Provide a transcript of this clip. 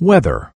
Weather.